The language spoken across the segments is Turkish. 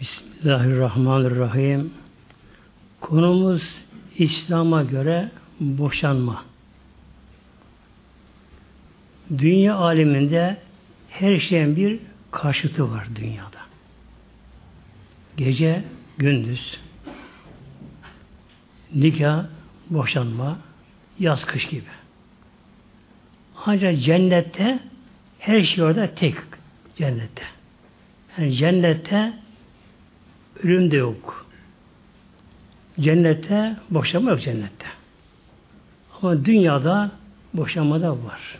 Bismillahirrahmanirrahim. Konumuz İslam'a göre boşanma. Dünya aleminde her şeyin bir karşıtı var dünyada. Gece, gündüz, nikah, boşanma, yaz, kış gibi. Ancak cennette her şey orada tek cennette. Yani cennette ölüm de yok. Cennette boşanma yok cennette. Ama dünyada boşanma da var.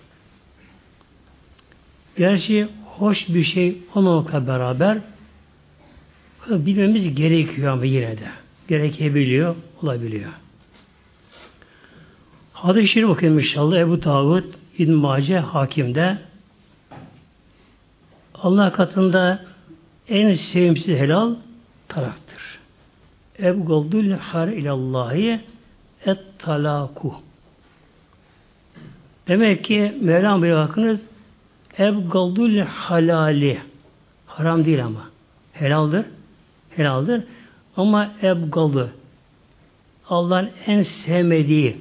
Gerçi hoş bir şey olmamakla beraber bilmemiz gerekiyor ama yine de. Gerekebiliyor, olabiliyor. Hadis-i Şerif okuyayım inşallah. Ebu Tavud İbn Mace Hakim'de Allah katında en sevimsiz helal taraktır. Ebgoldul har ilallahi et talaku. Demek ki Mevlam Bey'e bakınız ebgoldul halali. Haram değil ama. Helaldir. Helaldir. Ama ebgalı. Allah'ın en sevmediği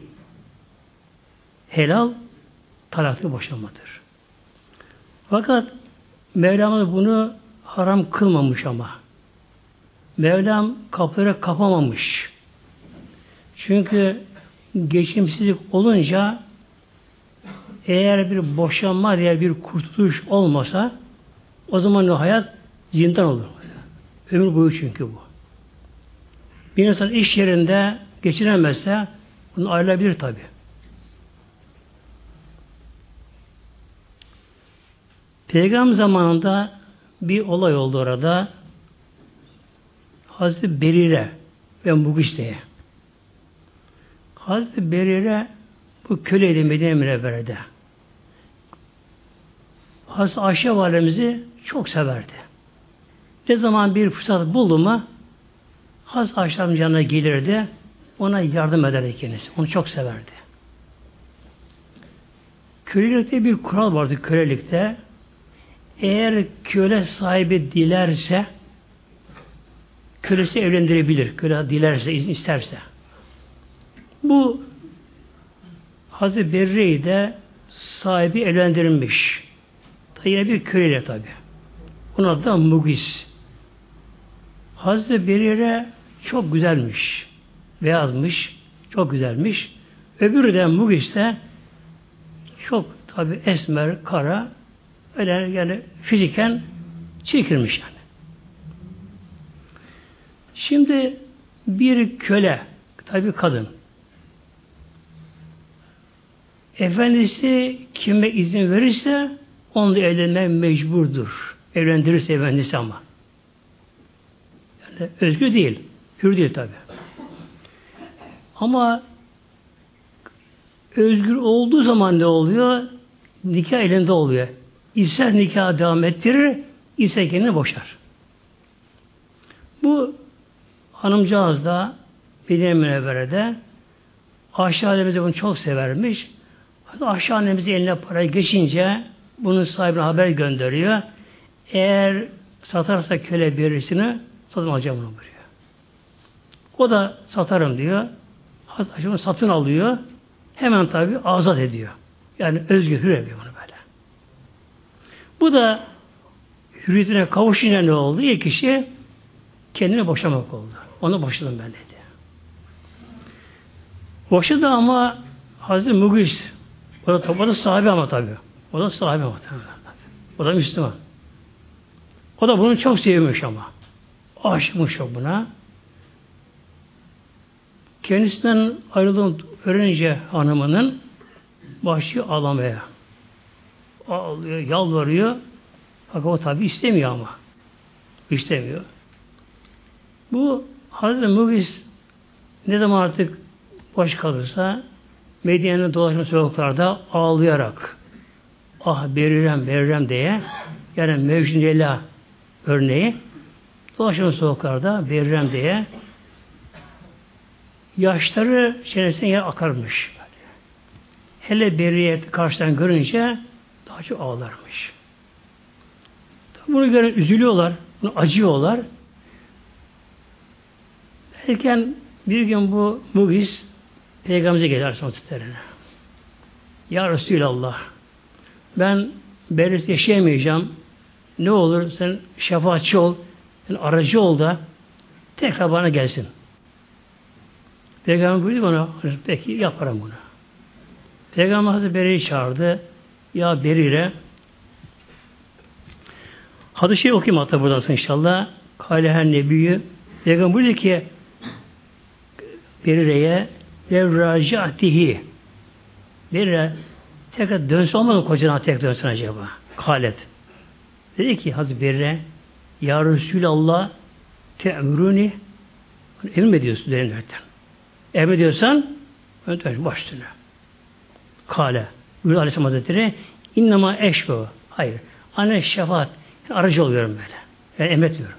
helal talaklı boşanmadır. Fakat Mevlamız bunu haram kılmamış ama. Mevlam kapıları kapamamış. Çünkü geçimsizlik olunca eğer bir boşanma diye bir kurtuluş olmasa o zaman o hayat zindan olur. Ömür boyu çünkü bu. Bir insan iş yerinde geçiremezse bunu ayrılabilir tabi. Peygamber zamanında bir olay oldu orada. Hazreti Berire ve Mugişte'ye. Hazreti Berire bu köleydi Medine Münevvere'de. Hazreti Ayşe validemizi çok severdi. Ne zaman bir fırsat buldu mu Hazreti Ayşe'nin yanına gelirdi. Ona yardım ederdi kendisi. Onu çok severdi. Kölelikte bir kural vardı kölelikte. Eğer köle sahibi dilerse kölesi evlendirebilir. Köle dilerse, isterse. Bu Hazreti Berre'yi de sahibi evlendirilmiş. Da yine bir köleyle tabi. Adı da Mugis. Hazreti Berre çok güzelmiş. Beyazmış. Çok güzelmiş. Öbürü de Mugis de çok tabi esmer, kara, öyle yani fiziken çekilmiş yani. Şimdi bir köle, tabi kadın, efendisi kime izin verirse onunla evlenmeye mecburdur. Evlendirirse efendisi ama. Yani özgür değil. Hür değil tabi. Ama özgür olduğu zaman ne oluyor? Nikah elinde oluyor. İster nikah devam ettirir, ise kendini boşar. Bu hanımcağız da Medine Münevvere'de Ayşe annemizi bunu çok severmiş. Ayşe annemizi eline para geçince bunun sahibine haber gönderiyor. Eğer satarsa köle birisini satın alacağım bunu buraya. O da satarım diyor. Ayşe satın alıyor. Hemen tabi azat ediyor. Yani özgür hür ediyor bunu böyle. Bu da hürriyetine kavuşunca ne oldu? İlk kişi kendini boşamak oldu. Onu boşadım ben dedi. Boşadı ama Hazreti Mugis o da, o da sahibi ama tabi. O da sahibi ama tabi. O da Müslüman. O da bunu çok sevmiş ama. Aşıkmış çok buna. Kendisinden ayrıldığını öğrenince hanımının başı ağlamaya. Ağlıyor, yalvarıyor. Fakat o tabi istemiyor ama. İstemiyor. Bu Hazreti Mugis ne zaman artık boş kalırsa Medine'nin dolaşma sokaklarda ağlayarak ah berirem berirem diye yani Mevcun örneği dolaşma sokaklarda berirem diye yaşları çenesine yer akarmış. Hele Beriye karşıdan görünce daha çok ağlarmış. Bunu gören üzülüyorlar, bunu acıyorlar. Derken bir gün bu Mugis Peygamberimize gelir Aleyhisselatü Ya Resulallah ben Berit yaşayamayacağım. Ne olur sen şefaatçi ol, yani aracı ol da tekrar bana gelsin. Peygamber buyurdu bana, peki yaparım bunu. Peygamber Hazreti Beri'yi çağırdı. Ya Berire Hadis-i şey okuyayım hatta buradasın inşallah. Kaleher Nebiyyü Peygamber buyurdu ki Berire'ye levracatihi Berire tekrar dönse olmadı mı kocana tekrar dönsün acaba? Kalet. Dedi ki Hazreti Berire Ya Resulallah te'müruni emin mi ediyorsun derinlerden? Emin ediyorsan ön dön baş üstüne. Kale. Buyurdu Aleyhisselam Hazretleri innama eşbe. Hayır. Anne şefaat. Aracı oluyorum böyle. Yani emretmiyorum.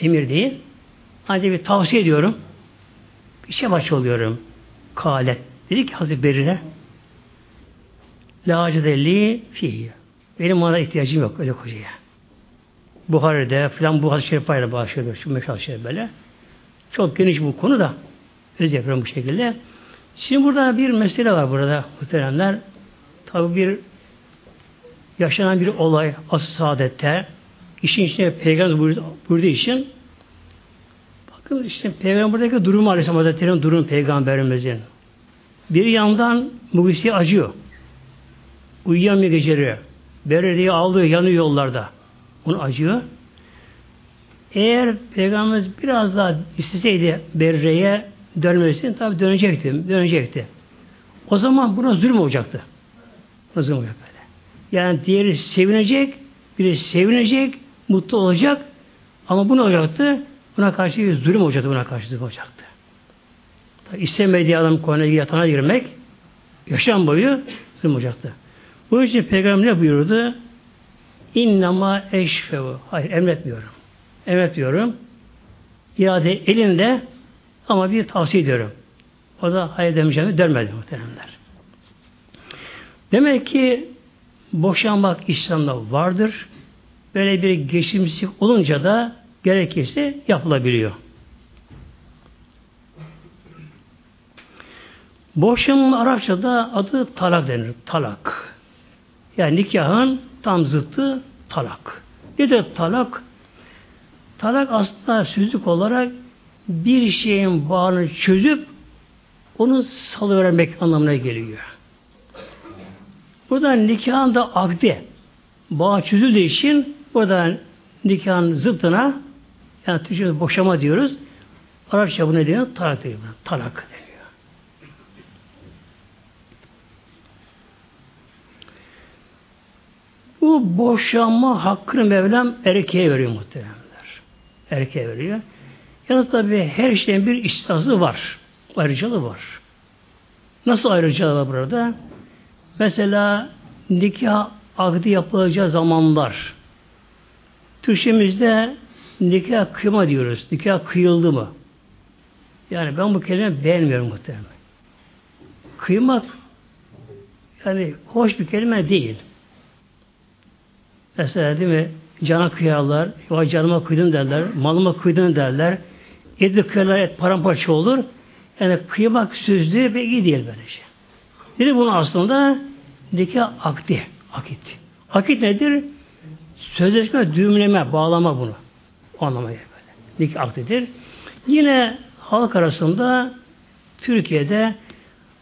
Emir değil. Ancak bir tavsiye ediyorum. Bir şefaatçi oluyorum. Kalet. Dedi ki Hazreti Berire La fihi. Benim ona ihtiyacım yok öyle kocaya. Buhari'de filan bu hadis-i şeriflerle başlıyor. Şu meşhur şey böyle. Çok geniş bu konu da öz yapıyorum bu şekilde. Şimdi burada bir mesele var burada muhteremler. Tabi bir yaşanan bir olay asıl saadette işin içine peygamber buyurdu, buyurduğu için bakın işte peygamber buradaki durum Aleyhisselam Hazretleri'nin durum peygamberimizin. Bir yandan mugisi acıyor. Uyuyamıyor geceleri. Bereliği aldığı yanıyor yollarda. Onu acıyor. Eğer Peygamberimiz biraz daha isteseydi Berre'ye dönmesini tabi dönecekti. Dönecekti. O zaman buna zulüm olacaktı. O zaman böyle. Yani diğeri sevinecek, biri sevinecek, mutlu olacak ama bu ne olacaktı? Buna karşı bir zulüm olacaktı, buna karşı zulüm olacaktı. İstemediği adam konuya yatağına girmek yaşam boyu zulüm olacaktı. Bu için Peygamber ne buyurdu? İnnama eşfevu. Hayır emretmiyorum. Emretmiyorum. İrade elinde ama bir tavsiye ediyorum. O da hayır demeyeceğimi dönmedi muhteremler. Demek ki boşanmak İslam'da vardır. Böyle bir geçimsizlik olunca da gerekirse yapılabiliyor. Boşanma Arapçada adı talak denir. Talak. Yani nikahın tam zıttı talak. Bir de talak talak aslında sözlük olarak bir şeyin bağını çözüp onu salıvermek anlamına geliyor. Burada nikahın da akdi bağ çözüldüğü için burada nikahın zıttına yani Türkçe'de boşama diyoruz. Arapça bu ne diyor? Talak diyor. Talak deniyor. Bu boşanma hakkını Mevlam erkeğe veriyor muhteremler. Erkeğe veriyor. Yalnız tabi her şeyin bir istisnası var. Ayrıcalığı var. Nasıl ayrıcalığı var burada? Mesela nikah akdi yapılacağı zamanlar Türkçemizde nikah kıyma diyoruz. Nikah kıyıldı mı? Yani ben bu kelime beğenmiyorum muhtemelen. Kıymak yani hoş bir kelime değil. Mesela değil mi? Cana kıyarlar, ya canıma kıydın derler, malıma kıydın derler. Eti kıyarlar, et paramparça olur. Yani kıymak sözlüğü ve iyi değil böylece. Dedi bunu aslında nikah akdi. Akit. Akit nedir? Sözleşme, düğümleme, bağlama bunu. O anlamaya böyle. Nikah akdidir. Yine halk arasında Türkiye'de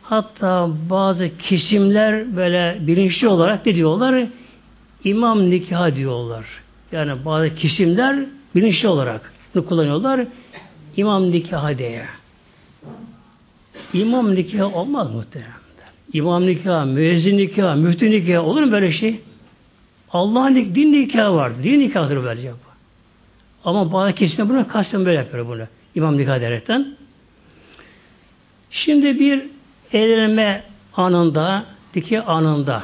hatta bazı kesimler böyle bilinçli olarak ne diyorlar? İmam nikah diyorlar. Yani bazı kesimler bilinçli olarak bunu kullanıyorlar. İmam nikah diye. İmam nikah olmaz muhtemelen. İmam nikah, müezzin nikah, müftü nikah olur mu böyle şey? Allah'ın din nikahı var. Din nikahıdır böylece bu. Ama bazı kesimler buna kasten böyle yapıyor bunu. İmam nikah derekten. Şimdi bir evlenme anında, diki anında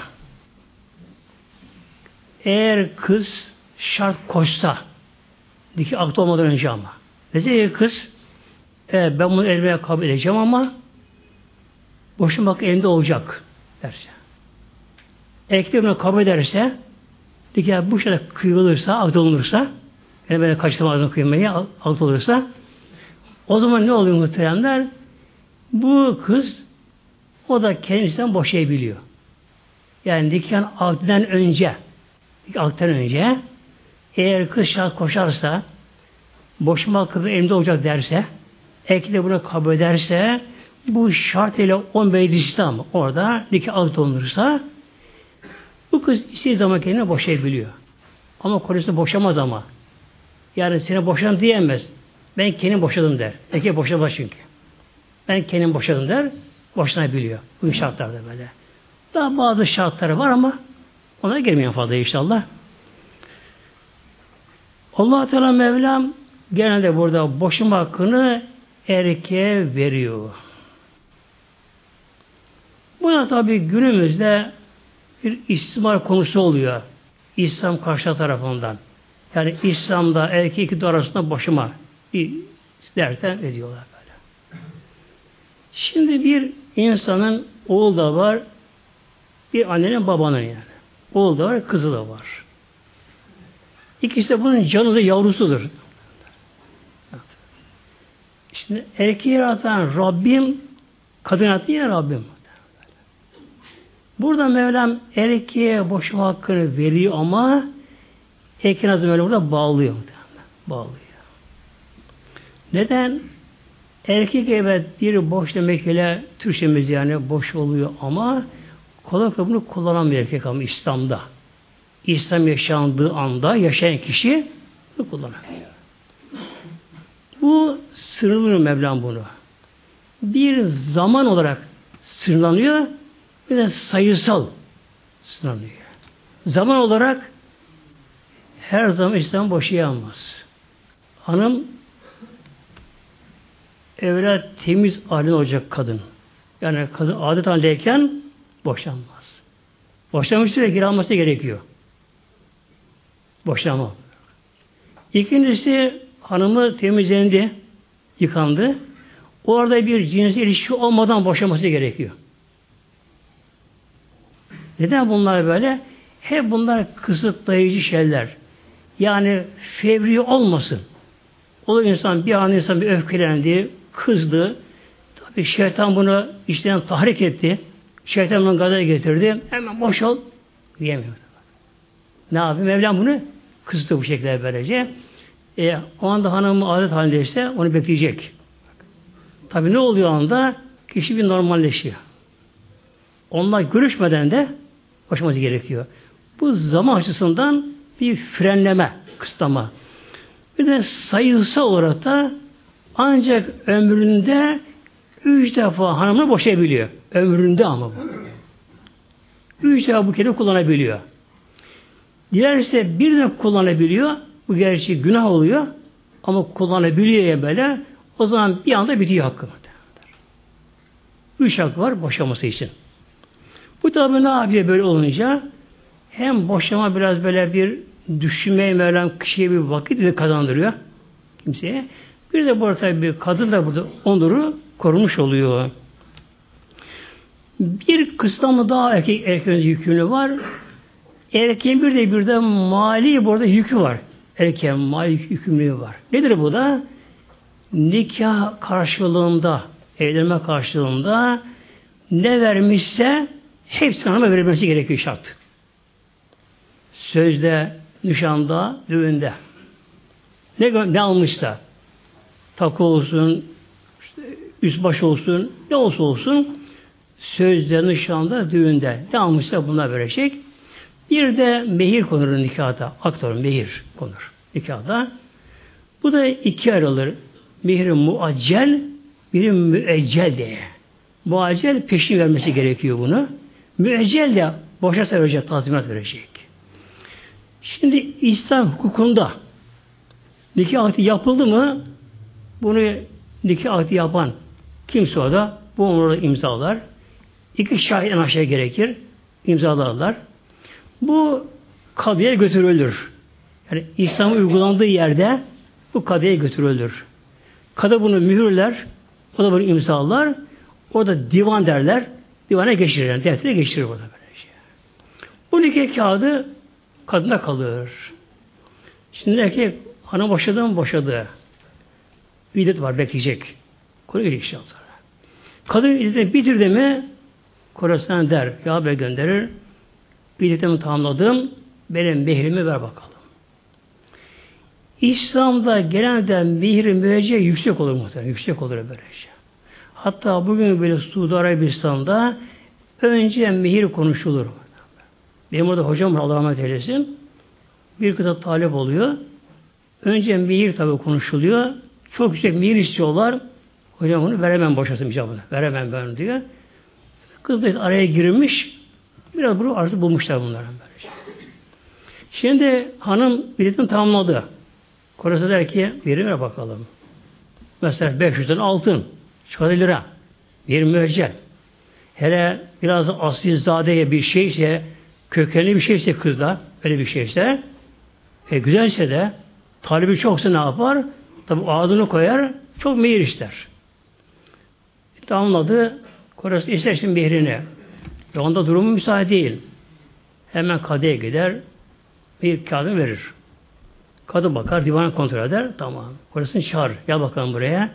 eğer kız şart koşsa diki aklı olmadan önce ama mesela kız e, ben bunu elmeye kabul edeceğim ama boşanmak elinde olacak derse. Erkek bunu kabul ederse nikah bu şekilde kıyılırsa, akdolunursa yani böyle kaçtırmazdım kıymayı, akdolunursa O zaman ne oluyor muhteremler? Bu kız o da kendisinden boşayabiliyor. Yani nikahın akdiden önce akdiden önce eğer kız şart koşarsa boşma hakkı elimde olacak derse erkek de bunu kabul ederse bu şart ile 15 İslam orada nikah akd olunursa bu kız istediği zaman kendine boşayabiliyor. Ama kocası boşamaz ama. Yani seni boşan diyemez. Ben kendim boşadım der. Erkek boşamaz çünkü. Ben kendim boşadım der. Boşanabiliyor. Bu şartlarda böyle. Daha bazı şartları var ama ona girmeyen fazla inşallah. allah Teala Mevlam genelde burada boşuma hakkını erkeğe veriyor. Bu da tabi günümüzde bir istismar konusu oluyor. İslam karşı tarafından. Yani İslam'da erkek iki arasında boşuma derken ediyorlar böyle. Şimdi bir insanın oğul da var, bir annenin babanın yani. Oğul da var, kızı da var. İkisi de bunun canı da yavrusudur. Şimdi erkeği yaratan Rabbim, kadın yaratan ya Rabbim. Burada Mevlam erkeğe boşma hakkını veriyor ama erkeğin azı Mevlam burada bağlıyor. Bağlıyor. Neden? Erkek evet bir boş demek ile Türkçemiz yani boş oluyor ama kolay bunu kullanamıyor erkek ama İslam'da. İslam yaşandığı anda yaşayan kişi bunu kullanamıyor. Bu sınırlıyor Mevlam bunu. Bir zaman olarak sınırlanıyor bir de sayısal sınırlanıyor. Zaman olarak her zaman İslam boşayamaz. Hanım evlat temiz halinde olacak kadın. Yani kadın adet halindeyken boşanmaz. Boşanmış süre kiralması gerekiyor. Boşanma. İkincisi hanımı temizlendi, yıkandı. Orada bir cinsel ilişki olmadan boşaması gerekiyor. Neden bunlar böyle? Hep bunlar kısıtlayıcı şeyler. Yani fevri olmasın. O insan bir an insan bir öfkelendi, kızdı. Tabi şeytan bunu işten tahrik etti. Şeytan bunu gaza getirdi. Hemen boş ol diyemiyor. Ne yapayım? Mevlam bunu kısıtlı bu şekilde böylece. E, o anda hanımı adet halindeyse onu bekleyecek. Tabi ne oluyor o anda? Kişi bir normalleşiyor. Onunla görüşmeden de başlaması gerekiyor. Bu zaman açısından bir frenleme, kısıtlama. Bir de sayısal olarak da ancak ömründe üç defa hanımını boşayabiliyor. Ömründe ama bu. Üç defa bu kelime kullanabiliyor. Dilerse bir de kullanabiliyor. Bu gerçi günah oluyor. Ama kullanabiliyor ya böyle. O zaman bir anda bitiyor hakkı. Üç hakkı var boşaması için. Bu tabi ne yapıyor böyle olunca? Hem boşama biraz böyle bir düşünmeye Mevlam kişiye bir vakit de kazandırıyor kimseye. Bir de burada tabi bir kadın da burada onuru korumuş oluyor. Bir kısmı daha erkek erkeğin yükümlü var. Erkeğin bir de bir de mali burada yükü var. Erkeğin mali yükümlülüğü var. Nedir bu da? Nikah karşılığında, evlenme karşılığında ne vermişse hepsini hanıma verilmesi gerekiyor şart. Sözde, nişanda, düğünde. Ne, ne almışsa takı olsun, işte üst baş olsun, ne olsa olsun sözde, nişanda, düğünde ne almışsa bunlar verecek. Bir de mehir konur nikahda. Aktör mehir konur nikahda. Bu da iki ayrılır. Mehir muaccel, biri müeccel diye. Muaccel peşin vermesi gerekiyor bunu. Müeccel de boşa verecek, tazminat verecek. Şimdi İslam hukukunda nikah akdi yapıldı mı bunu nikah akdi yapan kimse o bu onları imzalar. İki şahit en aşağı gerekir. imzalarlar. Bu kadıya götürülür. Yani İslam uygulandığı yerde bu kadıya götürülür. Kadı bunu mühürler, o da bunu imzalar, o da divan derler, divana geçirir, yani geçirir burada böyle şey. Bu nikah kağıdı kadına kalır. Şimdi erkek hanım boşadı mı boşadı. İddet var bekleyecek. Konu gelecek inşallah. Kadın iddeti bitirdi mi Korasına der, ya haber gönderir. İddetimi tamamladım. Benim mehrimi ver bakalım. İslam'da genelde mihri müecce yüksek olur muhtemelen. Yüksek olur böylece. Hatta bugün böyle Suudi Arabistan'da önce mihir konuşulur. Benim orada hocam var Allah rahmet eylesin. Bir kıta talep oluyor. Önce mihir tabi konuşuluyor. Çok yüksek mihir istiyorlar. Hocam bunu veremem boşasın icabını. Veremem ben diyor. Kız da araya girmiş. Biraz bunu artık bulmuşlar bunların böylece. Şimdi hanım biletini tamamladı. Korası der ki verime bakalım. Mesela 500'den altın. Şu lira. Bir müeccel. Hele biraz asilzadeye bir şeyse kökenli bir şeyse kızda öyle bir şeyse e, güzelse de talebi çoksa ne yapar? Tabi adını koyar çok meyir ister. Tamamladı. Korası ister şimdi mehrini. Ve onda durumu müsaade değil. Hemen kadıya gider bir kağıdı verir. Kadın bakar, divan kontrol eder. Tamam. Korasını çağır. Gel bakalım buraya.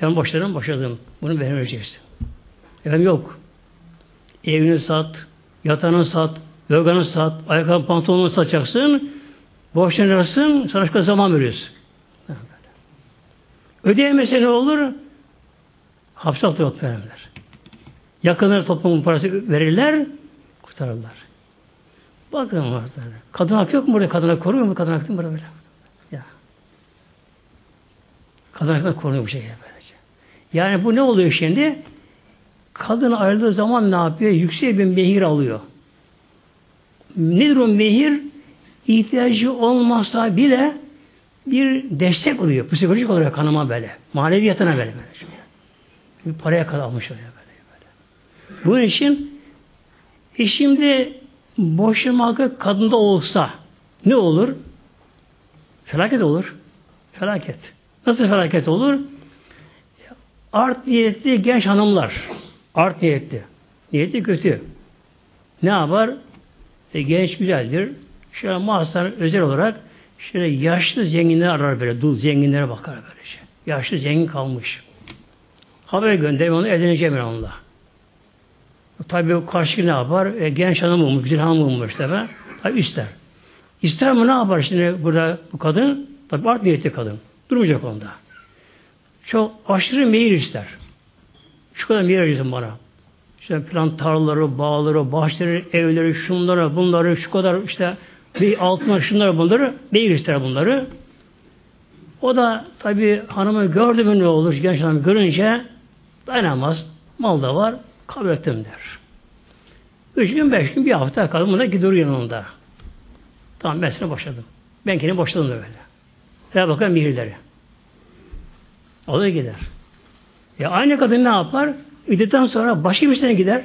Sen boşladın, boşadım. Bunu vereceksin. Efendim yok. Evini sat, yatağını sat, yorganı sat, ayakkabı pantolonunu satacaksın. Borçlanırsın, sana şu zaman veriyorsun. Ödeyemese ne olur? Hapse atıyor verirler. Yakınları toplumun parası verirler, kurtarırlar. Bakın var. Kadın hak yok mu burada? Kadına koruyor mu? Kadın hak yok mu burada böyle? Ya. Kadın hak koruyor bu şekilde böylece. Yani bu ne oluyor şimdi? Kadın ayrıldığı zaman ne yapıyor? Yüksek bir mehir alıyor. Nedir o mehir? İhtiyacı olmazsa bile bir destek oluyor. Psikolojik olarak kanıma böyle. Maneviyatına böyle. böyle. Bir paraya kadar almış oluyor böyle. böyle. Bunun için e şimdi boşanma hakkı kadında olsa ne olur? Felaket olur. Felaket. Nasıl felaket olur? Art niyetli genç hanımlar. Art niyetli. Niyeti kötü. Ne yapar? E, genç güzeldir. Şöyle mağazanın özel olarak şöyle yaşlı zenginler arar böyle. Dul zenginlere bakar böyle şey. Yaşlı zengin kalmış. Haber gönderir onu evleneceğim ben onunla. Tabi karşı ne yapar? E, genç hanım olmuş, güzel hanım olmuş tabi. Tabi ister. İster mi ne yapar şimdi burada bu kadın? Tabi art niyetli kadın. Durmayacak onda. Çok aşırı meyil ister. Şu kadar meyil verirsin bana. İşte plan tarlaları, bağları, bahçeleri, evleri, şunları, bunları, şu kadar işte bir altına şunları bunları ister bunları. O da tabi hanımı gördü mü ne olur genç hanım görünce dayanamaz. Mal da var. Kabul ettim der. Üç gün, beş gün, bir hafta kadın buna gidiyor yanında. Tamam ben seni boşadım. Ben kendimi boşadım da böyle. Ver bakalım mihirleri. O da gider. Ya aynı kadın ne yapar? İddetten sonra başka bir sene gider.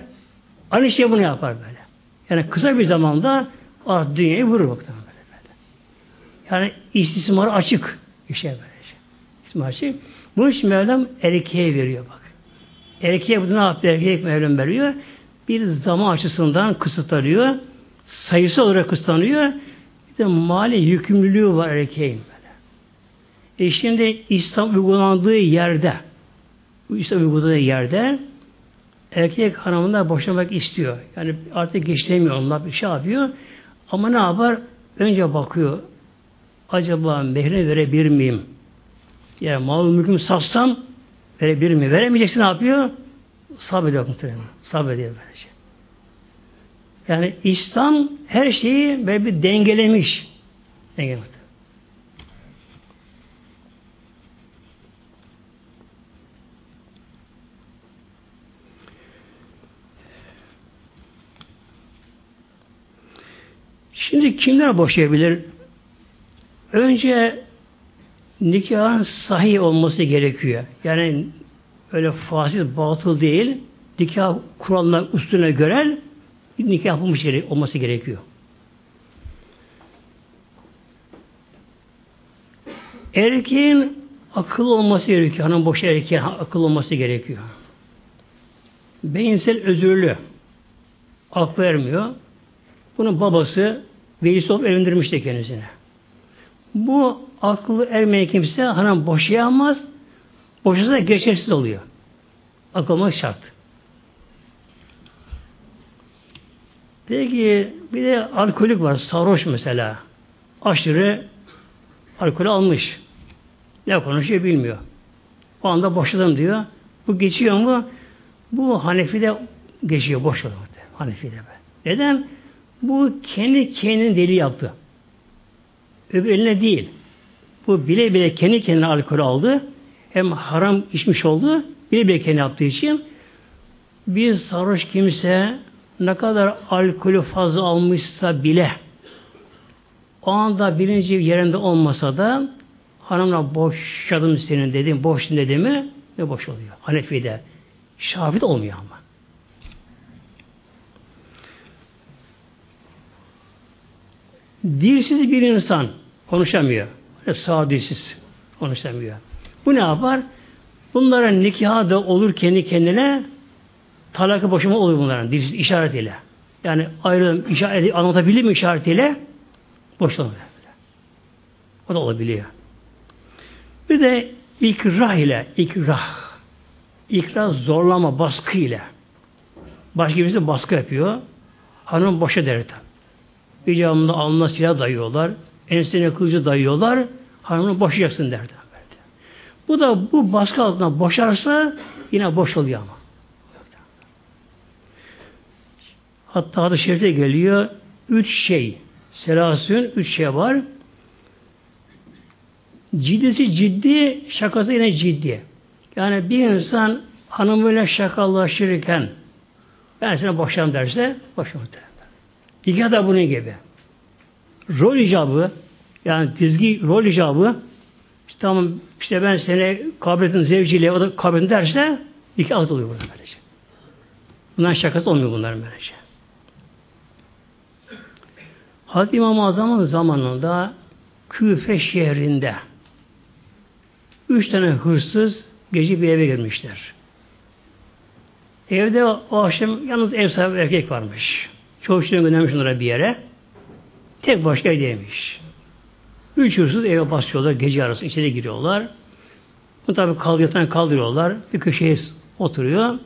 Aynı şey bunu yapar böyle. Yani kısa bir zamanda ah, dünyayı vurur bakalım böyle, böyle. Yani istismarı açık bir şey böyle. İstismar açık. Bu için Mevlam erkeğe veriyor bak. Erkeğe bu ne yapıyor? Erkek Mevlam veriyor. Bir zaman açısından kısıtlanıyor. Sayısı olarak kısıtlanıyor. Bir de mali yükümlülüğü var erkeğin böyle. E şimdi İslam uygulandığı yerde İslam uyguladığı yerde erkek hanımına boşanmak istiyor. Yani artık geçlemiyor onlar bir şey yapıyor. Ama ne yapar? Önce bakıyor. Acaba mehrini verebilir miyim? Yani mal mülkümü satsam verebilir mi? Veremeyeceksin ne yapıyor? Sabrediyor muhtemelen. Sabrediyor böylece. Yani İslam her şeyi böyle bir dengelemiş. Dengelemiş. Şimdi kimler boşayabilir? Önce nikahın sahih olması gerekiyor. Yani öyle fasit, batıl değil, nikah kuralına, üstüne göre nikah yapılmış olması gerekiyor. Erkeğin akıl olması gerekiyor. Hanım boş erkeğin akıl olması gerekiyor. Beyinsel özürlü. Aklı vermiyor. Bunun babası velisi olup evlendirmişti kendisine. Bu akıllı ermeyen kimse hanım boşayamaz Boşasa geçersiz oluyor. Akılmak şart. Peki bir de alkolik var. Sarhoş mesela. Aşırı alkol almış. Ne konuşuyor bilmiyor. O anda boşadım diyor. Bu geçiyor mu? Bu Hanefi'de geçiyor. Boş olur. Hanefi'de. Neden? Bu kendi kendini deli yaptı. Öbür eline değil. Bu bile bile kendi kendine alkol aldı. Hem haram içmiş oldu. Bile bile kendi yaptığı için bir sarhoş kimse ne kadar alkolü fazla almışsa bile o anda bilinci yerinde olmasa da hanımla boşadım senin dedim, boş dedi mi ne boş oluyor. Hanefi'de. Şafit olmuyor ama. Dilsiz bir insan konuşamıyor. Sağ dilsiz konuşamıyor. Bu ne yapar? Bunların nikahı da olur kendi kendine talakı boşuma olur bunların dilsiz işaretiyle. Yani ayrılım işaret anlatabilir mi işaretiyle? Boşanır. O da olabiliyor. Bir de ikrah ile ikrah. İkrah zorlama, baskı ile. Başka birisi baskı yapıyor. Hanım boşa der İcabında alnına silah dayıyorlar. Ensene kılıcı dayıyorlar. Hanımını boşayacaksın derdi. Bu da bu baskı altında boşarsa yine boş oluyor ama. Hatta adı şerifte geliyor. Üç şey. Selasün üç şey var. Ciddisi ciddi, şakası yine ciddi. Yani bir insan hanımıyla şakalaşırken ben sana boşan derse boşanır. Nikah da bunun gibi. Rol icabı yani dizgi rol icabı işte tamam işte ben seni kabul ettim zevciyle o da kabul derse nikah atılıyor burada böylece. Bundan şakası olmuyor bunlar böylece. Hazreti İmam-ı Azam'ın zamanında Küfe şehrinde üç tane hırsız gece bir eve girmişler. Evde o akşam yalnız ev sahibi erkek varmış. Çavuşlarını göndermiş onlara bir yere. Tek başka evdeymiş. Üç hırsız eve basıyorlar. Gece arası içeri giriyorlar. Bu tabi kaldırtan kaldırıyorlar. Bir köşeye oturuyor.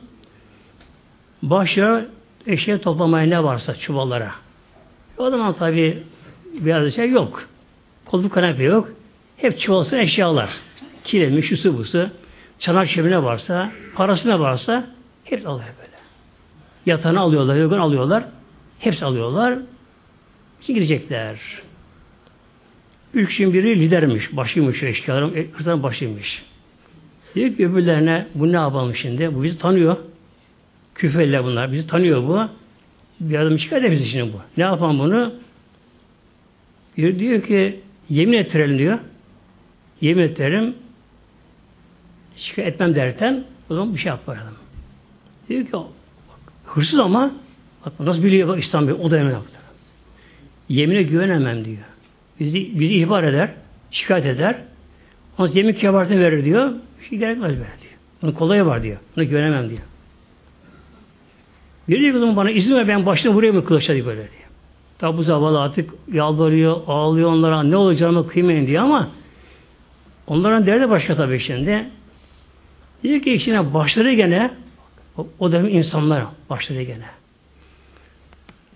Başlıyor eşeğe toplamaya ne varsa çuvallara. O zaman tabi biraz şey yok. Koltuk kanepe yok. Hep çuvalsı eşyalar. Kilemi, şusu busu, çanak şemine varsa, parasına varsa hep alıyor böyle. Yatağını alıyorlar, yorgan alıyorlar. Hepsi alıyorlar. Şimdi gidecekler. Üç kişinin biri lidermiş. Başıymış eşkıyaların. E, Hırsızların başıymış. Diyor ki öbürlerine bu ne yapalım şimdi? Bu bizi tanıyor. Küfeliler bunlar. Bizi tanıyor bu. Bir adam da bizi şimdi bu. Ne yapalım bunu? Bir diyor ki yemin ettirelim diyor. Yemin ettirelim. Şikayet etmem derken o zaman bir şey yapmayalım. Diyor ki hırsız ama bak nasıl biliyor İslam Bey o da emin yaptı. Yemine güvenemem diyor. Bizi, bizi ihbar eder, şikayet eder. Onun yemin kebaretini verir diyor. Bir şey gerekmez böyle diyor. Bunun kolayı var diyor. Buna güvenemem diyor. Bir diyor bana izin ver ben baştan buraya mı kılıçla diyor böyle diyor. Tabi bu zavallı artık yalvarıyor, ağlıyor onlara ne olacağını kıymayın diyor ama onların derdi başka tabii şimdi. Diyor ki içine başları gene o, o da insanlar başları gene.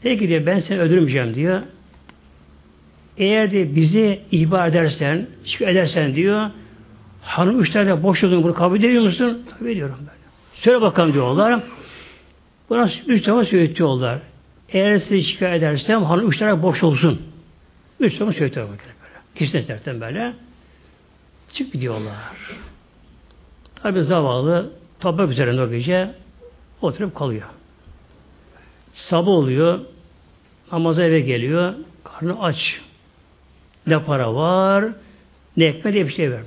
Peki diyor ben seni öldürmeyeceğim diyor. Eğer de bizi ihbar edersen, şikayet edersen diyor, hanım üç tane boş olduğunu bunu kabul ediyor musun? Tabii ediyorum böyle. Söyle bakalım diyorlar. Buna üç defa söyletiyorlar. Eğer sizi şikayet edersem hanım üç tane boş olsun. Üç defa söyletiyorlar böyle. Kesin eterten böyle. Çık gidiyorlar. Tabi zavallı toprak üzerinde o gece oturup kalıyor. Sabah oluyor. Namaza eve geliyor. Karnı aç. Ne para var, ne ekmek diye bir şey ver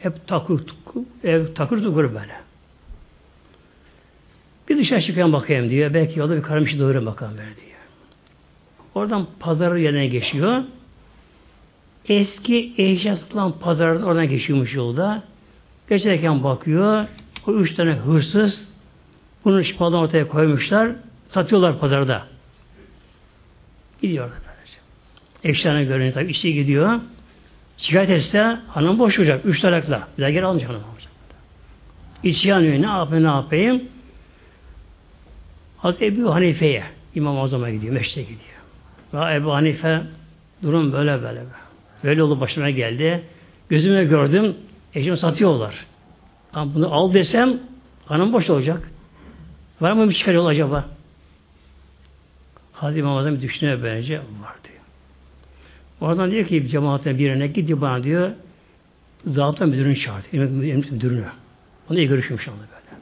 Hep takır tukur, ev takır tukur böyle. Bir dışarı çıkayım bakayım diyor. Belki yolda bir şey doyurayım bakalım böyle diyor. Oradan pazar yerine geçiyor. Eski eşya satılan pazardan oradan geçiyormuş yolda. Geçerken bakıyor. O üç tane hırsız bunu şifadan ortaya koymuşlar. Satıyorlar pazarda. Gidiyorlar. Eşlerine görünüyor tabi işe gidiyor. Şikayet etse hanım boş olacak. Üç tarakla. Bir daha geri almayacak hanım. İçi yanıyor. Ne yapayım ne yapayım? Hazreti Ebu Hanife'ye İmam Azam'a gidiyor. Meşte gidiyor. Ve Ebu Hanife durum böyle böyle. Böyle oldu başıma geldi. Gözüme gördüm. Eşimi satıyorlar. Ama bunu al desem kanım boş olacak. Var mı bir çıkar yol acaba? Hazreti İmam Azam düşünüyor böylece. Var diyor. Oradan diyor ki cemaatine birine gidiyor bana diyor zabıta müdürünü çağırdı. Emniyet müdürünü. Onu iyi görüşmüş anda böyle.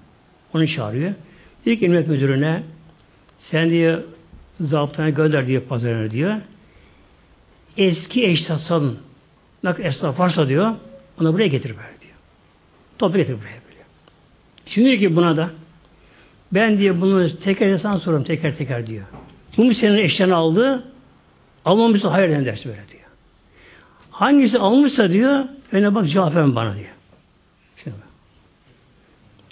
Onu çağırıyor. Diyor ki emniyet müdürüne sen diyor zabıtaya gönder diyor pazarına diyor. Eski ne esnaf varsa diyor onu buraya getir böyle diyor. Topu getir buraya böyle. Şimdi diyor ki buna da ben diyor bunu teker insan soruyorum teker teker diyor. Bu mu senin eşyanı aldı? Almamışsa hayır dersi böyle diyor. Hangisi almışsa diyor öne bak verin bana diyor. Şimdi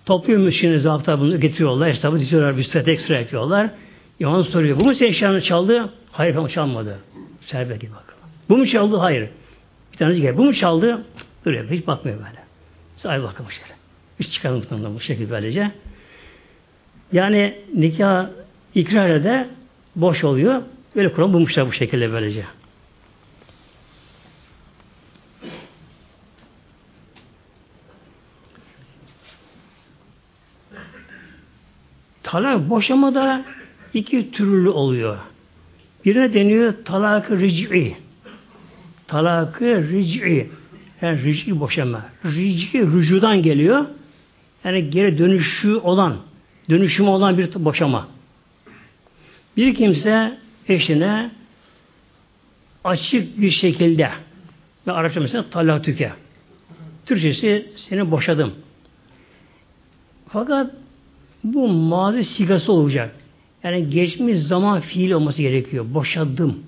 Topluyor şimdi zapta bunu getiriyorlar. Hesabı diziyorlar. Bir sıra ekstra yapıyorlar. Yaman soruyor. Bu mu senin eşyanı çaldı? Hayır efendim çalmadı. Serbest git bakalım. Bu mu çaldı? Hayır. Bir tanesi gel. Bu mu çaldı? Öyle hiç bakmıyor böyle. Sahibi bakalım şöyle. Hiç çıkarım bu şekilde böylece. Yani nikah ikrar de boş oluyor. Böyle Kur'an bulmuşlar bu şekilde böylece. Talak boşama da iki türlü oluyor. Birine deniyor talak-ı ric'i. Talak-ı ric'i. Yani ric'i boşama. Ric'i rücudan geliyor. Yani geri dönüşü olan, dönüşümü olan bir boşama. Bir kimse eşine açık bir şekilde ve Arapça mesela talak tüke. Türkçesi seni boşadım. Fakat bu mazi sigası olacak. Yani geçmiş zaman fiil olması gerekiyor. Boşadım.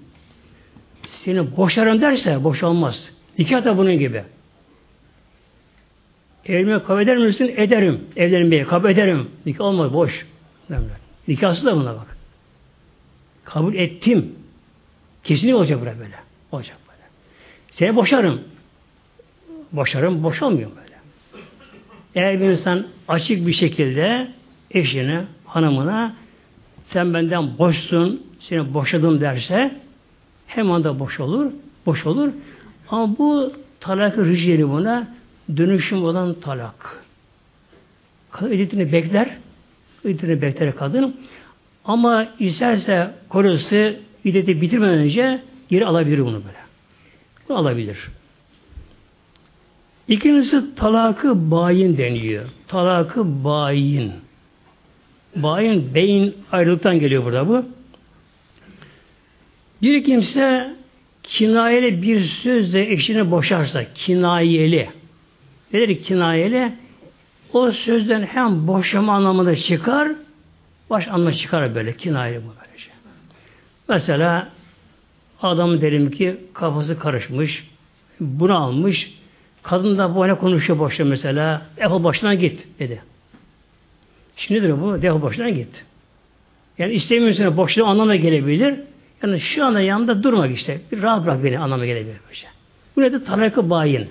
Seni boşarım derse boşalmaz. Nikah da bunun gibi. Evlenme kabul eder misin? Ederim. Evlenmeye kabul ederim. Nikah olmaz. Boş. Nikahsız da buna bak. Kabul ettim. Kesinlikle olacak buraya böyle. Olacak böyle. Seni boşarım. Boşarım. Boşalmıyor böyle. Eğer bir insan açık bir şekilde eşine, hanımına sen benden boşsun, seni boşadım derse hemen de boş olur, boş olur. Ama bu talak riciyeli buna dönüşüm olan talak. Kadın bekler, iddetini bekler kadın. Ama isterse kocası iddeti bitirmeden önce geri alabilir bunu böyle. Bunu alabilir. İkincisi talakı bayin deniyor. Talakı bayin. Bayin, beyin ayrılıktan geliyor burada bu. Bir kimse kinayeli bir sözle eşini boşarsa, kinayeli. Nedir kinayeli? O sözden hem boşama anlamında çıkar, baş anlamı çıkar böyle, kinayeli bu böylece. Mesela adam derim ki kafası karışmış, bunu almış, kadın da bu ne konuşuyor boşta mesela, defol başına git dedi. Şimdidir bu. Defol boşuna git. Yani istemiyorsun boşluğu anlamına gelebilir. Yani şu anda yanında durmak işte. Bir rahat bırak beni anlamına gelebilir. Böyle. Bu nedir? Talakı bayin.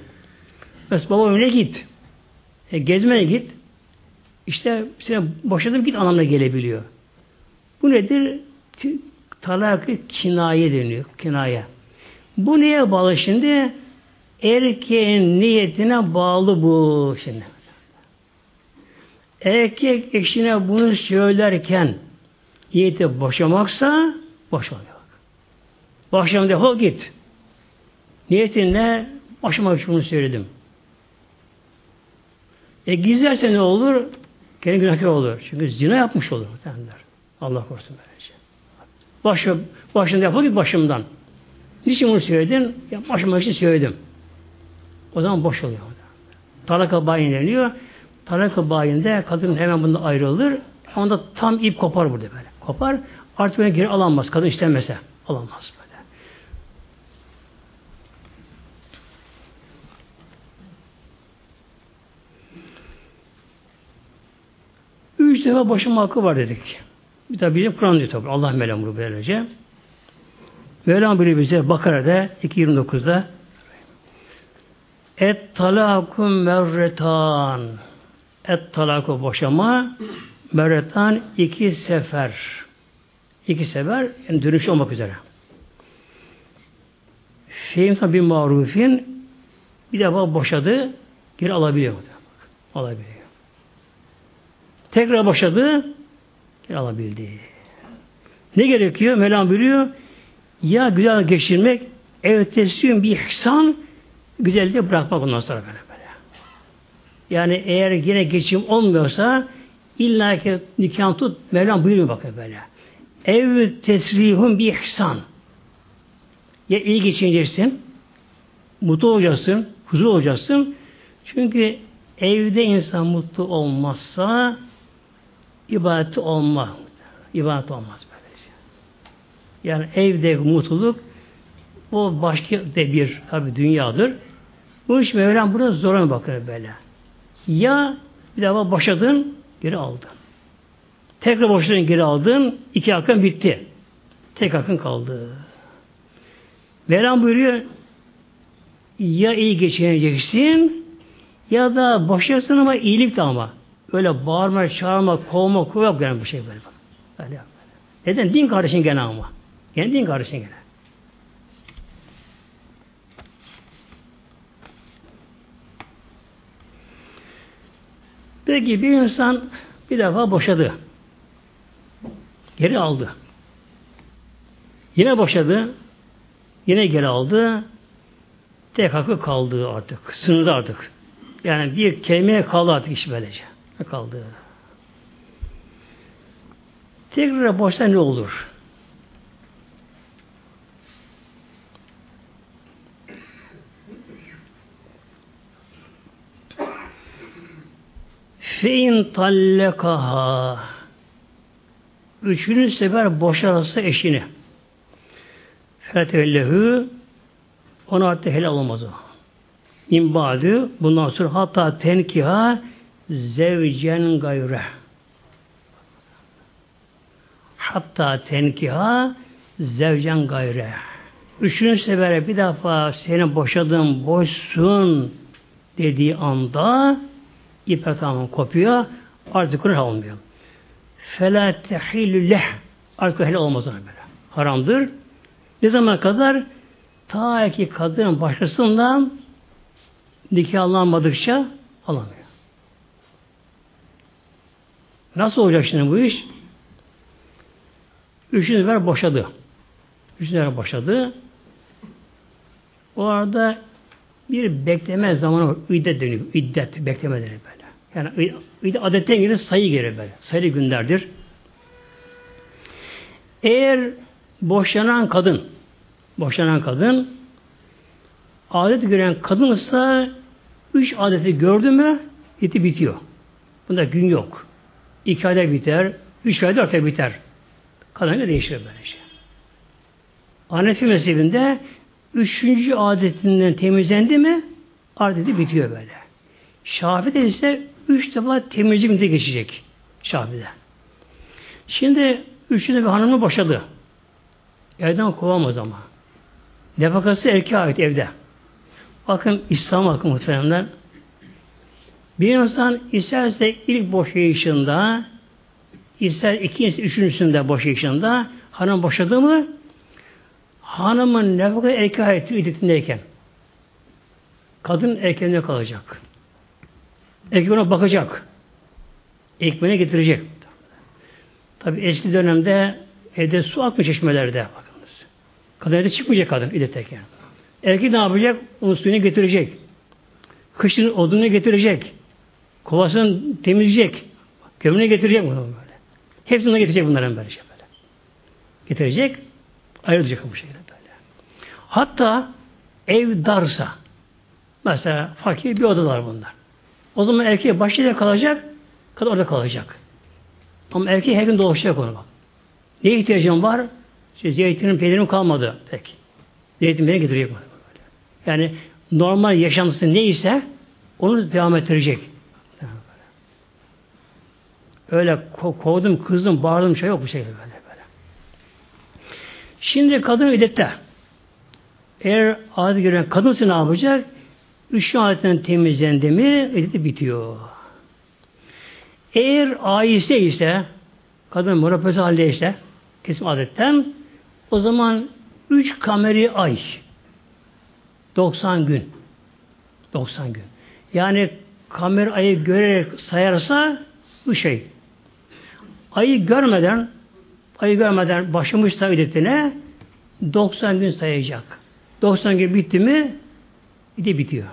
Mesela baba öyle git. E, gezmeye git. İşte seni boşadım git anlamına gelebiliyor. Bu nedir? Talakı kinaye deniyor. Kinaye. Bu neye bağlı şimdi? Erkeğin niyetine bağlı bu şimdi. Erkek eşine bunu söylerken niyeti boşamaksa boşamıyor. Boşam defol git. Niyetin ne? Boşamak için bunu söyledim. E gizlerse ne olur? Kendi günahkar olur. Çünkü zina yapmış olur. Derler. Allah korusun böylece. Başım, başım defol git başımdan. Niçin bunu söyledin? Ya başıma için söyledim. O zaman boş oluyor. Talaka bayin deniyor. Talak bayinde kadın hemen bunda ayrılır. Onda tam ip kopar burada böyle. Kopar. Artık böyle geri alamaz. Kadın istemese. Alamaz böyle. Üç defa boşanma hakkı var dedik. Bir tabi bizim Kur'an diyor tabi. Allah melamuru böylece. Mevlam bile bize Bakara'da 2.29'da Et talakum merretan et talako boşama meretan iki sefer. İki sefer yani dönüş olmak üzere. Fehimsa bir marufin bir defa boşadı geri alabiliyor. Alabiliyor. Tekrar geri alabildi. Ne gerekiyor? Mevlam biliyor. Ya güzel geçirmek evet teslim bir ihsan güzelliği bırakmak ondan sonra böyle böyle. Yani eğer yine geçim olmuyorsa illa ki nikah tut Mevlam buyuruyor bakın böyle. Ev tesrihun bir ihsan. Ya iyi geçineceksin, mutlu olacaksın, huzur olacaksın. Çünkü evde insan mutlu olmazsa ibadeti olmaz. İbadet olmaz böylece. Yani evde mutluluk o başka de bir tabi dünyadır. Bu iş Mevlam burada zora bakıyor böyle. Ya bir defa boşadın, geri aldın. Tekrar boşadın, geri aldın. iki hakkın bitti. Tek hakkın kaldı. Mevlam buyuruyor ya iyi geçineceksin ya da boşayacaksın ama iyilik de ama. Öyle bağırma, çağırma, kovma, kovma yani bu şey böyle. böyle. Neden? Din kardeşin gene ama. Yani din kardeşin gene. Peki bir insan bir defa boşadı. Geri aldı. Yine boşadı. Yine geri aldı. Tek hakkı kaldı artık. Sınırda artık. Yani bir kelimeye kaldı artık iş böylece. Kaldı. Tekrar boşta ne olur? Fein tallekaha Üçüncü sefer boşarsa eşini. Fetellehu ona artık helal olmaz o. İmbadü bundan sonra hatta tenkiha zevcen gayre. Hatta tenkiha zevcen gayre. Üçüncü sefere bir defa seni boşadığın boşsun dediği anda ipek tamam kopuyor. Artık kuru olmuyor. Fela tehilü leh. Artık helal olmaz böyle. Haramdır. Ne zaman kadar? Ta ki kadın başkasından nikahlanmadıkça alamıyor. Nasıl olacak şimdi bu iş? Üçüncü sefer boşadı. Üçüncü sefer boşadı. O arada bir bekleme zamanı var. İddet deniyor. İddet, bekleme deniyor böyle. Yani iddet adetten gelir sayı gelir böyle. Sayılı günlerdir. Eğer boşanan kadın boşanan kadın adet gören kadınsa üç adeti gördü mü iti bitiyor. Bunda gün yok. İki ayda biter, üç ayda dört ayda biter. Kadına değişir böyle şey. Hanefi mezhebinde üçüncü adetinden temizlendi mi adeti bitiyor böyle. Şafi'de ise üç defa temizlik geçecek. Şafi'de. Şimdi üçüncü bir hanımı boşadı. Evden kovamaz ama. Nefakası erkeğe ait evde. Bakın İslam hakkı muhteremler. Bir insan isterse ilk boşayışında ister ikincisi, üçüncüsünde boşayışında hanım boşadı mı hanımın nefakası erkeğe ait iddetindeyken kadın erkeğine kalacak. Erkek ona bakacak. Ekmeğine getirecek. Tabi eski dönemde evde su akmış çeşmelerde. Bakınız. Kadın evde çıkmayacak kadın iddetteyken. Erkek ne yapacak? Onun suyunu getirecek. Kışın odunu getirecek. Kovasını temizleyecek. Gömüne getirecek bunu böyle. Hepsini ona getirecek bunların böyle şey böyle. Getirecek, ayrılacak bu şekilde böyle. Hatta ev darsa, mesela fakir bir odalar bunlar. O zaman erkeğe başlayacak kalacak, kadın orada kalacak. Ama erkeği her gün dolaşacak onu bak. Ne ihtiyacın var? İşte zeytinin peynirim kalmadı. Peki. Zeytin beni getiriyor. Yani normal yaşantısı neyse onu devam ettirecek. Öyle kovdum, kızdım, bağırdım şey yok bu şekilde böyle böyle. Şimdi kadın idette. Eğer adet gören kadınsa ne yapacak? Üç adetten temizlendi mi ideti bitiyor. Eğer aise ise kadın menopoz halde ise kesim adetten o zaman 3 kameri ay 90 gün 90 gün. Yani kamer ayı görerek sayarsa bu şey. Ayı görmeden ayı görmeden başlamış sayıdetine 90 gün sayacak. 90 gün bitti mi de bitiyor.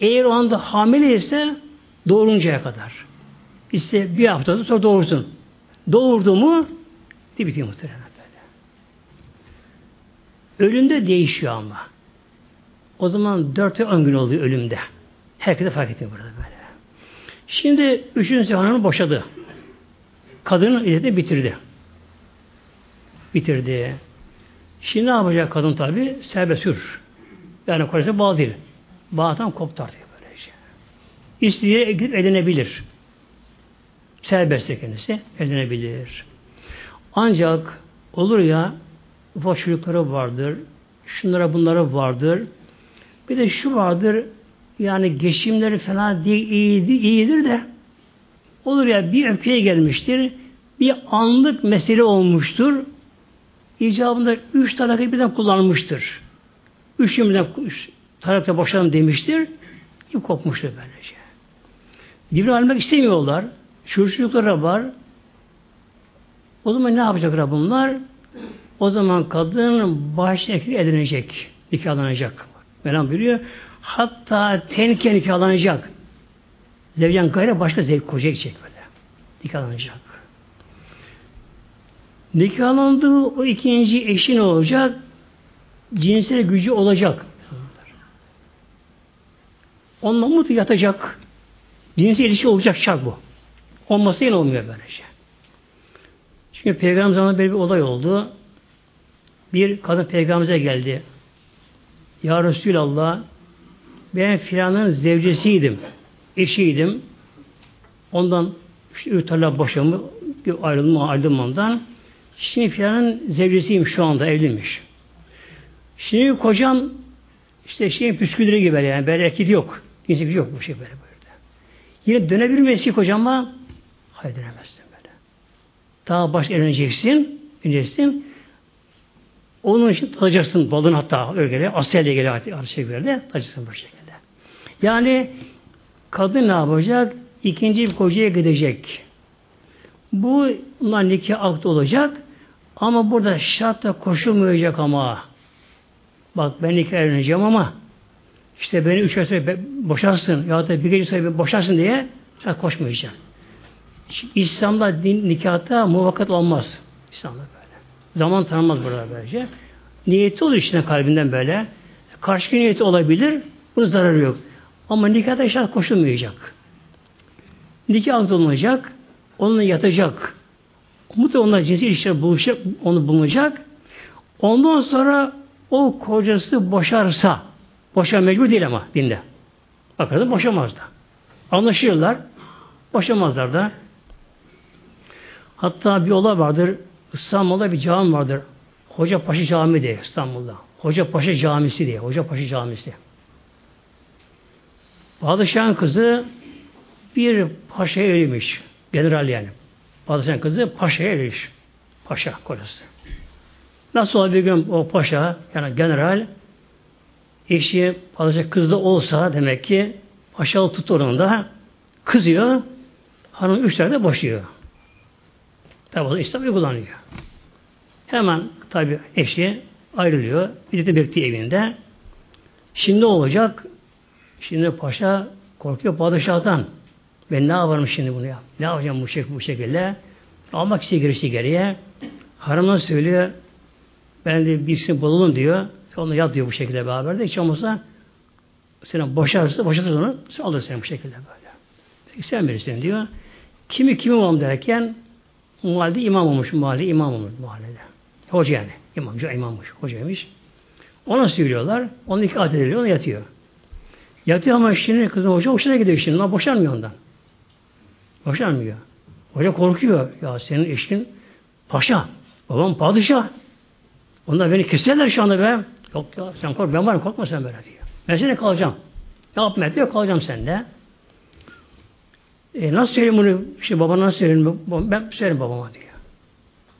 Eğer o anda hamile ise doğuruncaya kadar. İşte bir hafta sonra doğursun. Doğurdu mu de bitiyor muhtemelen böyle. Ölümde değişiyor ama. O zaman 4 ay 10 gün oluyor ölümde. Herkese fark ediyor burada böyle. Şimdi üçüncü hanımı boşadı. Kadının iddeti bitirdi. Bitirdi. Şimdi ne yapacak kadın tabi? Serbest hür. Yani kolesi bağlı değil. Bağdan koptar diyor böylece. İstediği gidip edinebilir. Serbest kendisi edinebilir. Ancak olur ya çocukları vardır, şunlara bunlara vardır. Bir de şu vardır, yani geçimleri fena değil, iyidir, iyidir de olur ya bir öfkeye gelmiştir, bir anlık mesele olmuştur, icabında üç talakayı birden kullanmıştır. Üç yıldan talakta boşanım demiştir, ip kopmuştur böylece. Birbirini almak istemiyorlar, çocuklara var. O zaman ne yapacaklar bunlar? O zaman kadın başına edinecek, nikahlanacak. Mevlam buyuruyor. Hatta tenke nikahlanacak. Zevcan gayrı başka zevk koca gidecek böyle. Nikahlanacak. Nikahlandığı o ikinci eşin olacak? Cinsel gücü olacak. Onunla mutlu yatacak. Cinsel ilişki olacak şart bu. Olması yine olmuyor böylece. Çünkü Peygamber zamanında bir olay oldu. Bir kadın peygamberimize geldi. Ya Resulallah ben filanın zevcesiydim. Eşiydim. Ondan işte ürterler boşamı ayrılma ayrılmamdan. Şimdi filanın zevcesiyim şu anda evliymiş. Şimdi kocam işte şeyin püskülleri gibi yani böyle yok. Cinsik yok bu şey böyle böyle. Yine dönebilir mi kocama? Hayır dönemezsin böyle. Daha baş evleneceksin. Evleneceksin. Onun için tadacaksın balın hatta öyle Asya'ya geliyor artık şekilde tadacaksın bu şekilde. Yani kadın ne yapacak? İkinci bir kocaya gidecek. Bu bunlar nikah akdı olacak ama burada şart da koşulmayacak ama bak ben nikah evleneceğim ama işte beni üç ay sonra boşarsın ya da bir gece sonra boşarsın diye şart koşmayacak. İslam'da din, nikahta muvakkat olmaz. İslam'da böyle. Zaman tanımaz burada böylece. Niyeti olur içine kalbinden böyle. Karşı niyeti olabilir. Bunun zararı yok. Ama nikahta şart koşulmayacak. Nikah olunacak. Onunla yatacak. Mutlaka onunla cinsel ilişkiler buluşacak, onu bulunacak. Ondan sonra o kocası boşarsa, boşa mecbur değil ama dinde. Bakarız boşamaz da. Anlaşırlar, boşamazlar da. Hatta bir olay vardır, İstanbul'da bir cami vardır. Hoca Paşa Camii diye İstanbul'da. Hoca Paşa Camisi diye. Hoca Paşa Camisi. Padişahın kızı bir paşaya evliymiş. General yani. Padişahın kızı paşaya evliymiş. Paşa kocası. Nasıl oldu bir gün o paşa yani general eşi padişah kızda olsa demek ki paşalı tut da kızıyor. Hanım üç tane boşuyor. Tabi İslam uygulanıyor. Hemen tabi eşi ayrılıyor. Bir de bekliyor evinde. Şimdi olacak? Şimdi paşa korkuyor padişahtan. Ben ne yaparım şimdi bunu ya? Ne yapacağım bu, şek bu şekilde? Almak istiyor girişi geriye. Hanımına söylüyor. Ben de birisini bulalım diyor. Onunla yat diyor bu şekilde beraber de. Hiç olmazsa seni boşarsa, boşarsa onu alır seni bu şekilde böyle. Peki sen verirsin diyor. Kimi kimi olalım derken mahallede imam olmuş, mahallede imam olmuş mahallede. Hoca yani. İmamcı imammış, hocaymış. Ona söylüyorlar. Onu iki adet ediliyor, ona yatıyor. Yatıyor ama şimdi kızın hoca hoşuna gidiyor şimdi. Ona boşanmıyor ondan. Boşanmıyor. Hoca korkuyor. Ya senin eşin paşa. Babam padişah. Onlar beni keserler şu anda be. Yok ya sen kork. Ben varım korkma sen böyle diyor. Ben seni kalacağım. Yapma diyor kalacağım sende. E, nasıl söyleyeyim bunu? İşte babana nasıl söyleyeyim? Ben söyleyeyim babama diyor.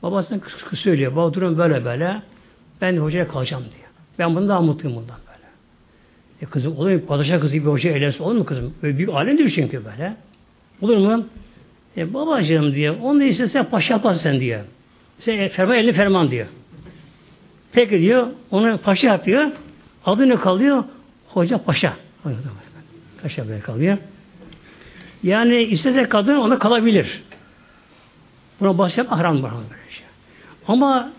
Babasına kıs kıs söylüyor. Baba durum böyle böyle. Ben hocaya kalacağım diyor. Ben bundan daha mutluyum bundan. E kızım olur mu? Padişah kızı gibi hoca eğlensin olur mu kızım? Böyle büyük alemdir çünkü böyle. Olur mu? E babacığım diyor. Onu da istesen paşa yaparsın sen diyor. Sen ferman elini ferman diyor. Peki diyor. Onu paşa yapıyor. Adı ne kalıyor? Hoca paşa. Paşa böyle kalıyor. Yani istese kadın ona kalabilir. Buna bahsedip haram var. Ama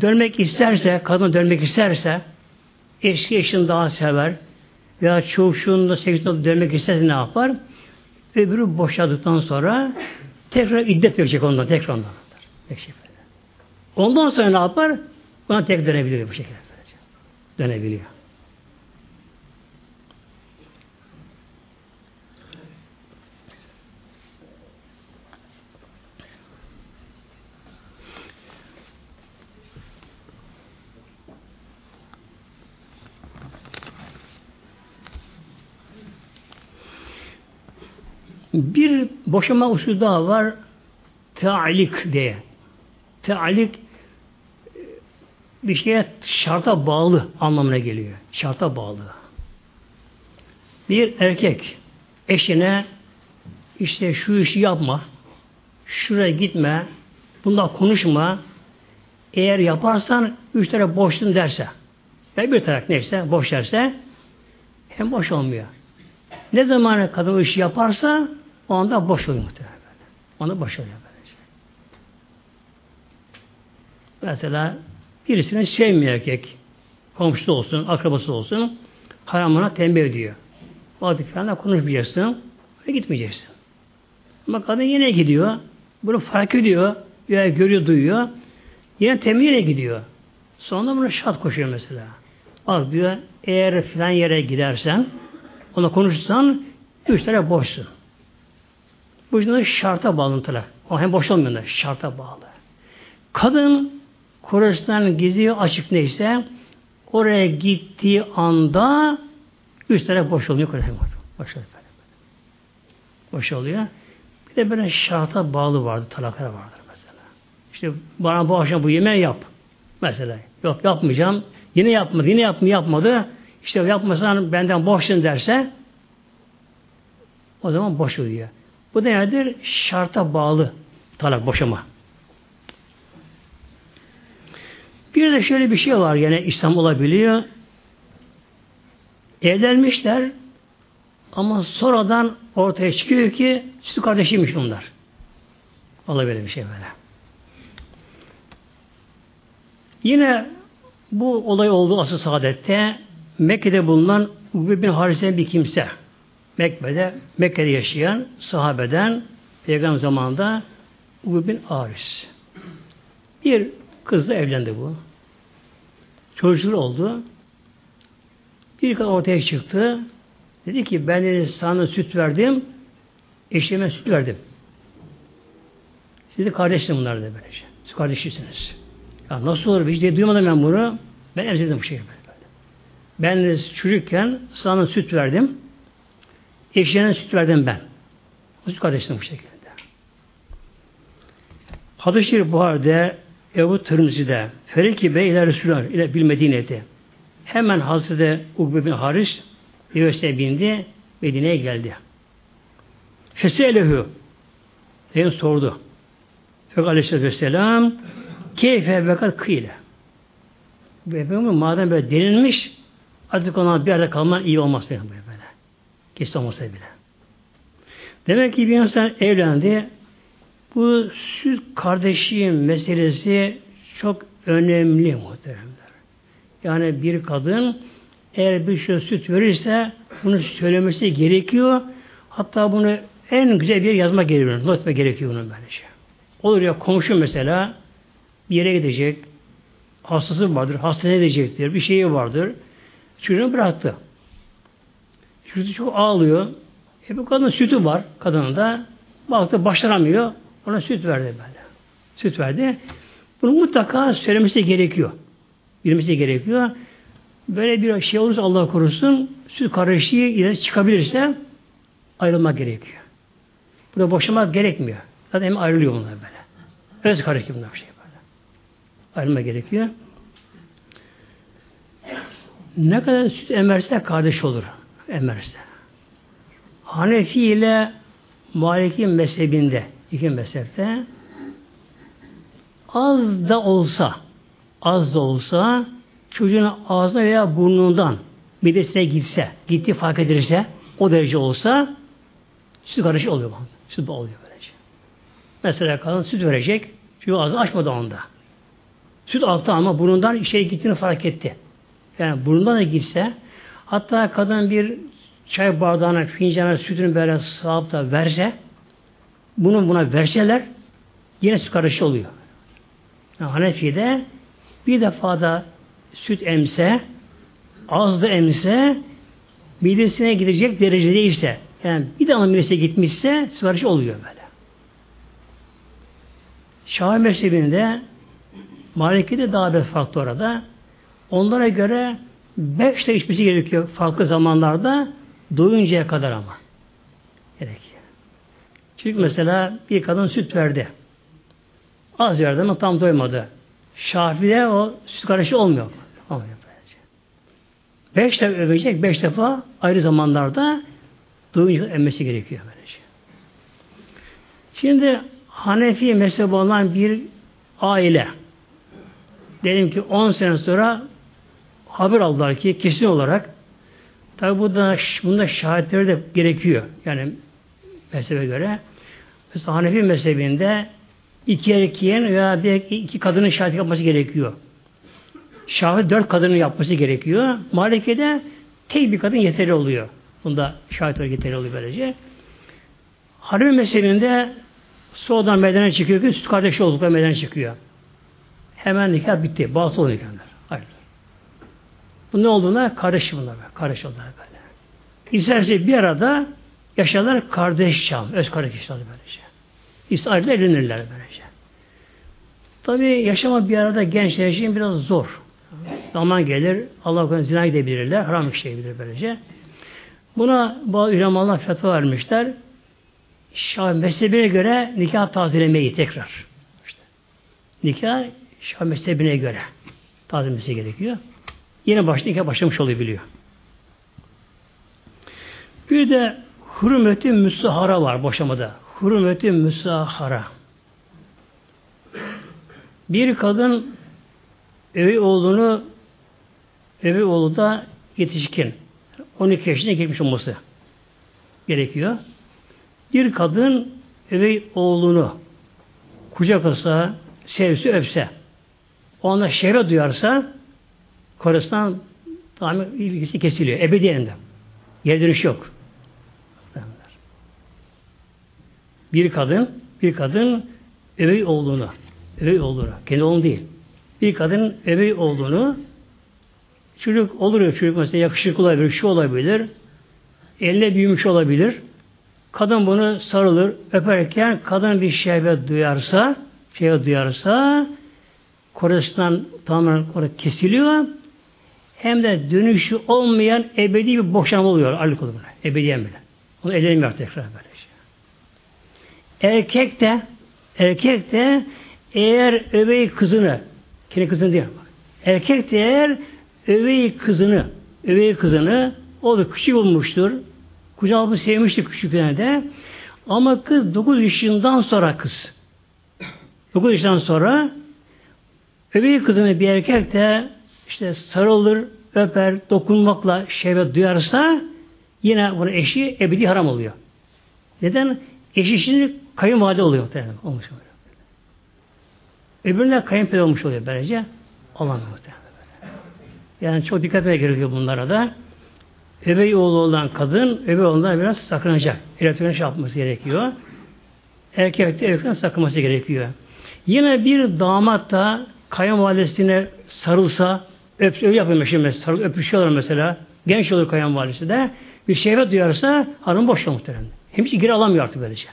dönmek isterse, kadın dönmek isterse eski eşini daha sever veya çocuğunun da sevgisine dönmek isterse ne yapar? Öbürü boşadıktan sonra tekrar iddet verecek ondan, tekrar ondan. Ondan sonra ne yapar? Buna tek dönebiliyor bu şekilde. Dönebiliyor. Bir boşama usulü daha var. Tealik diye. Tealik bir şeye şarta bağlı anlamına geliyor. Şarta bağlı. Bir erkek eşine işte şu işi yapma, şuraya gitme, bunda konuşma, eğer yaparsan üç taraf boşsun derse, ve bir taraf neyse boş derse, hem boş olmuyor. Ne zaman kadın o işi yaparsa o anda boş oluyor muhtemelen. Onu boş oluyor böylece. Mesela birisini sevmiyor erkek. Komşusu olsun, akrabası olsun. Haramına tembih ediyor. Vakti falan konuşmayacaksın ve gitmeyeceksin. Ama kadın yine gidiyor. Bunu fark ediyor. Veya görüyor, duyuyor. Yine tembih yine gidiyor. Sonra bunu şart koşuyor mesela. Bak diyor, eğer filan yere gidersen, ona konuşursan, üç tane boşsun. Bu yüzden şarta bağlantılar. O hem boş olmuyorlar. Şarta bağlı. Kadın Kore'sinden geziyor açık neyse oraya gittiği anda üç tane boş oluyor. Boş oluyor. Boş oluyor. Bir de böyle şarta bağlı vardı. Talaklar vardır mesela. İşte bana bu akşam bu yemeği yap. Mesela. Yok yapmayacağım. Yine yapmadı. Yine yapma, yapmadı. İşte yapmasan benden boşsun derse o zaman boş oluyor. Bu da nedir? Şarta bağlı talak boşama. Bir de şöyle bir şey var gene İslam olabiliyor. Evlenmişler ama sonradan ortaya çıkıyor ki sütü kardeşiymiş bunlar. Olabilir bir şey böyle. Yine bu olay oldu asıl saadette Mekke'de bulunan Ubbe bin Harise'nin bir kimse. Mekke'de, Mekke'de yaşayan sahabeden Peygamber zamanında Ubbe bin Aris. Bir kızla evlendi bu. Çocukları oldu. Bir kadın ortaya çıktı. Dedi ki ben dedi, sana süt verdim. Eşime süt verdim. Siz de kardeşsiniz bunlar da böylece. Siz kardeşisiniz. Ya nasıl olur? Hiç de duymadım ben bunu. Ben emzirdim bu şeyi. Ben de çocukken sana süt verdim. Eşine süt verdim ben. Süt kardeşim bu şekilde. Hadis-i Şerif Buhar'da Ebu Tirmizi'de Feriki Bey ile Resulullah ile bil Medine'de hemen Hazreti Ukbe bin Haris devesine bindi Medine'ye geldi. Feselehu Peygamber sordu. Fakat aleyhissalatü vesselam keyfe bekat kıyle. Peygamber madem böyle denilmiş artık ona bir yerde kalman iyi olmaz böyle Kesin olmasa bile. Demek ki bir insan evlendi. Bu süt kardeşliğin meselesi çok önemli muhteremler. Yani bir kadın eğer bir şey süt verirse bunu söylemesi gerekiyor. Hatta bunu en güzel bir yazma gerekiyor. Not etme gerekiyor bunun böylece. Olur ya komşu mesela bir yere gidecek. Hastası vardır. Hastaneye gidecektir. Bir şeyi vardır. Çocuğunu bıraktı. Çocuk çok ağlıyor. E bu kadın sütü var kadının da. Baktı başaramıyor. Ona süt verdi böyle. Süt verdi. Bunu mutlaka söylemesi gerekiyor. Bilmesi gerekiyor. Böyle bir şey olursa Allah korusun süt karışığı yine çıkabilirse ayrılmak gerekiyor. Burada boşamak gerekmiyor. Zaten hem ayrılıyor bunlar böyle. Öz karışıyor bunlar bir şey böyle. Ayrılma gerekiyor. Ne kadar süt emerse kardeş olur. Emerse. Hanefi ile Maliki mezhebinde iki mezhepte az da olsa az da olsa çocuğun ağzına veya burnundan midesine gitse, gitti fark edilirse o derece olsa süt karışı oluyor. Süt oluyor böylece. Mesela kadın süt verecek. Çünkü ağzını açmadı onda. Süt altta ama burnundan işe gittiğini fark etti. Yani burnundan da gitse hatta kadın bir çay bardağına, fincana sütünü böyle sağıp da verse bunu buna verseler yine süt karışı oluyor. Yani Hanefi'de bir defa da süt emse az da emse midesine gidecek derecede ise yani bir damla midesine gitmişse süt oluyor böyle. Şahi mezhebinde Maliki'de daha bir farklı orada. Onlara göre beş de içmesi gerekiyor farklı zamanlarda doyuncaya kadar ama. Gerekiyor. Çünkü mesela bir kadın süt verdi. Az verdi ama tam doymadı. Şafi'de o süt karışı olmuyor. Olmuyor. Beş defa övecek, beş defa ayrı zamanlarda doyunca emmesi gerekiyor böylece. Şimdi Hanefi mezhebi olan bir aile dedim ki 10 sene sonra haber aldılar ki kesin olarak tabi burada bunda şahitleri de gerekiyor. Yani mezhebe göre. Mesela Hanefi mezhebinde iki erkeğin veya bir iki kadının şahit yapması gerekiyor. Şahit dört kadının yapması gerekiyor. Malike'de tek bir kadın yeterli oluyor. Bunda şahit olarak yeterli oluyor böylece. Hanefi mezhebinde Sonradan meydana çıkıyor ki süt kardeşi oldukları meydana çıkıyor. Hemen nikah bitti. Batıl oluyor. Bu ne olduğuna kardeş bunlar. Kardeş oldular böyle. İsterse bir arada yaşarlar kardeş çam. Öz kardeş yaşarlar böylece. İsterse evlenirler böylece. Tabi yaşama bir arada gençler için biraz zor. Zaman gelir, Allah korusun zina gidebilirler, haram işleyebilir böylece. Buna bazı ulemalar fetva vermişler. Şah mezhebine göre nikah tazelemeyi tekrar. İşte. Nikah Şah mezhebine göre tazelemesi gerekiyor. Yine başta nikah başlamış olabiliyor. Bir de hürmeti müsahara var boşamada. Hürmeti müsahara. Bir kadın evi oğlunu evi oğlu da yetişkin. 12 yaşına girmiş olması gerekiyor. Bir kadın üvey oğlunu kucak alsa, sevse, öpse, ona şehvet duyarsa karısından tamamen ilgisi kesiliyor. Ebediyen de. Geri dönüş yok. Bir kadın, bir kadın üvey oğlunu, üvey oğlunu, kendi oğlunu değil. Bir kadın üvey oğlunu çocuk olur ya çocuk mesela yakışıklı olabilir, şu olabilir, eline büyümüş olabilir, Kadın bunu sarılır, öperken kadın bir şehvet duyarsa, şehvet duyarsa koresinden tamamen kore kesiliyor. Hem de dönüşü olmayan ebedi bir boşanma oluyor. Aylık oluyor. Ebediyen bile. Onu edilmiyor tekrar böyle şey. Erkek de erkek de eğer övey kızını kendi kızını bak. Erkek de eğer övey kızını övey kızını o da küçük olmuştur Kucağımı sevmişti küçükken de. Ama kız 9 yaşından sonra kız. 9 yaşından sonra öbür kızını bir erkek de işte sarılır, öper, dokunmakla şehvet duyarsa yine bunun eşi ebedi haram oluyor. Neden? Eşi şimdi kayınvalide oluyor. Muhtemelen. Olmuş oluyor. Öbürüne kayınpeder olmuş oluyor böylece. Muhtemelen. Yani çok dikkat etmeye gerekiyor bunlara da. Öbey oğlu olan kadın, öbey oğlundan biraz sakınacak. Elektronik şey yapması gerekiyor. Erkek de erkekten sakınması gerekiyor. Yine bir damat da kayınvalidesine sarılsa, öp, öyle yapıyor şimdi sarıl, öpüşüyorlar mesela. Genç olur kayınvalidesi de. Bir şehvet duyarsa hanım boşluyor muhtemelen. Hem hiç geri alamıyor artık böylece.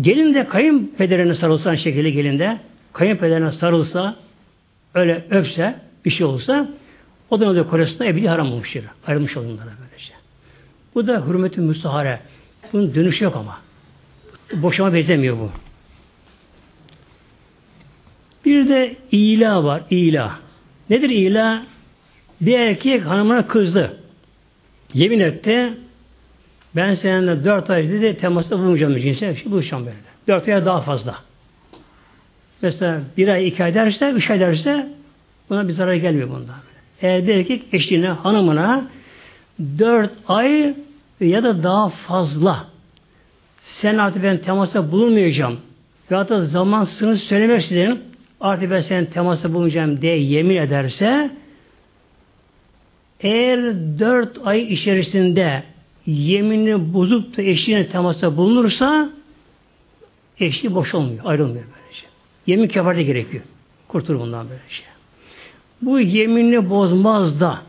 Gelin de kayınpederine sarılsa şekilde gelin de kayınpederine sarılsa öyle öpse bir şey olsa o da oluyor Kore'sinde ebedi haram olmuş yeri. Ayrılmış bunlara böylece. Bu da hürmet-i müstahare. Bunun dönüşü yok ama. Boşama benzemiyor bu. Bir de ila var. İla. Nedir ila? Bir erkek hanımına kızdı. Yemin etti. Ben seninle dört ay dedi temasta bulunacağım cinsel şey buluşacağım böyle. Dört ay daha fazla. Mesela bir ay iki ay derse, üç ay derse buna bir zarar gelmiyor bundan. Eğer bir erkek eşliğine, hanımına dört ay ya da daha fazla sen artık ben temasa bulunmayacağım ya da zaman sınır söylemek artık ben senin temasa bulunacağım diye yemin ederse eğer dört ay içerisinde yeminini bozup da eşliğine temasa bulunursa eşliği boş olmuyor, ayrılmıyor böylece. Yemin kefarete gerekiyor. Kurtul bundan böyle şey. Bu yeminini bozmaz da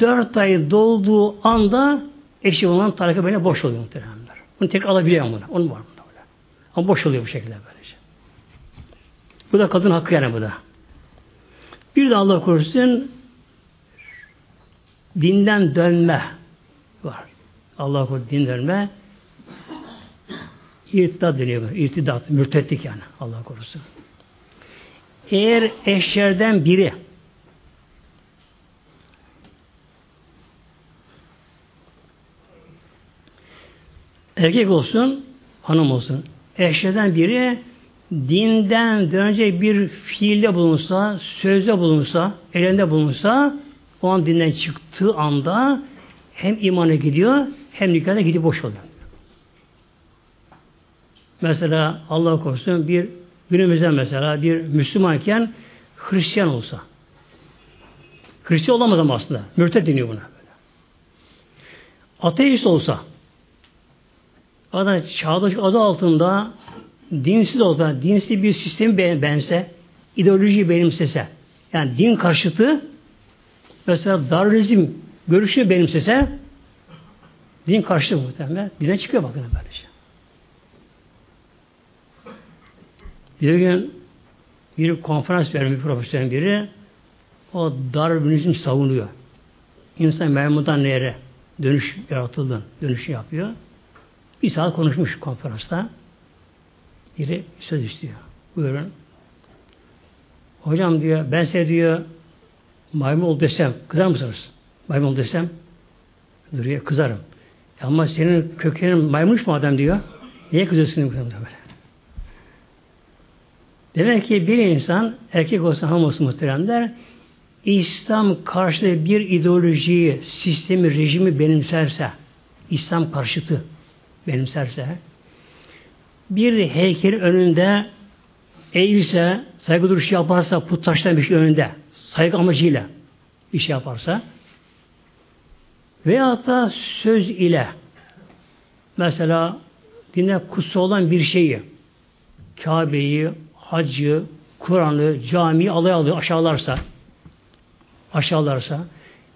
dört ay dolduğu anda eşi olan talaka böyle boş oluyor muhtemelenler. Bunu tek alabiliyor bunu. Onun var bunda böyle. Ama boş oluyor bu şekilde böylece. Bu da kadın hakkı yani bu da. Bir de Allah korusun dinden dönme var. Allah korusun din dönme irtidat deniyor. İrtidat, mürtetlik yani. Allah korusun. Eğer eşlerden biri erkek olsun, hanım olsun. Eşlerden biri dinden dönecek bir fiilde bulunsa, sözde bulunsa, elinde bulunsa, o an dinden çıktığı anda hem imana gidiyor, hem nikahına gidip boş oluyor. Mesela Allah korusun bir günümüzde mesela bir Müslümanken Hristiyan olsa. Hristiyan olamaz ama aslında. Mürted deniyor buna. Ateist olsa adam çağdaş adı altında dinsiz olsa, dinsiz bir sistemi bense, ideoloji benimsese, yani din karşıtı mesela Darwinizm görüşü benimsese din karşıtı muhtemelen. Dine çıkıyor bakın böylece. Bir gün bir konferans vermiş profesörün biri o Darwinizm savunuyor. İnsan memnundan nere dönüş yaratıldın, dönüşü yapıyor. Bir saat konuşmuş konferansta. Biri söz istiyor. Buyurun. Hocam diyor, ben size diyor maymun ol desem, kızar mısınız? Maymun ol desem, duruyor, kızarım. Ama senin kökenin maymunmuş mu adam diyor. Niye kızıyorsun böyle? Demek ki bir insan, erkek olsa ham olsun muhteremler, İslam karşıtı bir ideolojiyi, sistemi, rejimi benimserse, İslam karşıtı benimserse, bir heykel önünde eğilse, saygı duruşu yaparsa, puttaştan bir şey önünde, saygı amacıyla bir şey yaparsa, veyahut da söz ile, mesela dinde kutsal olan bir şeyi, Kabe'yi, hacı, Kur'an'ı, camiyi alay alıyor, aşağılarsa, aşağılarsa,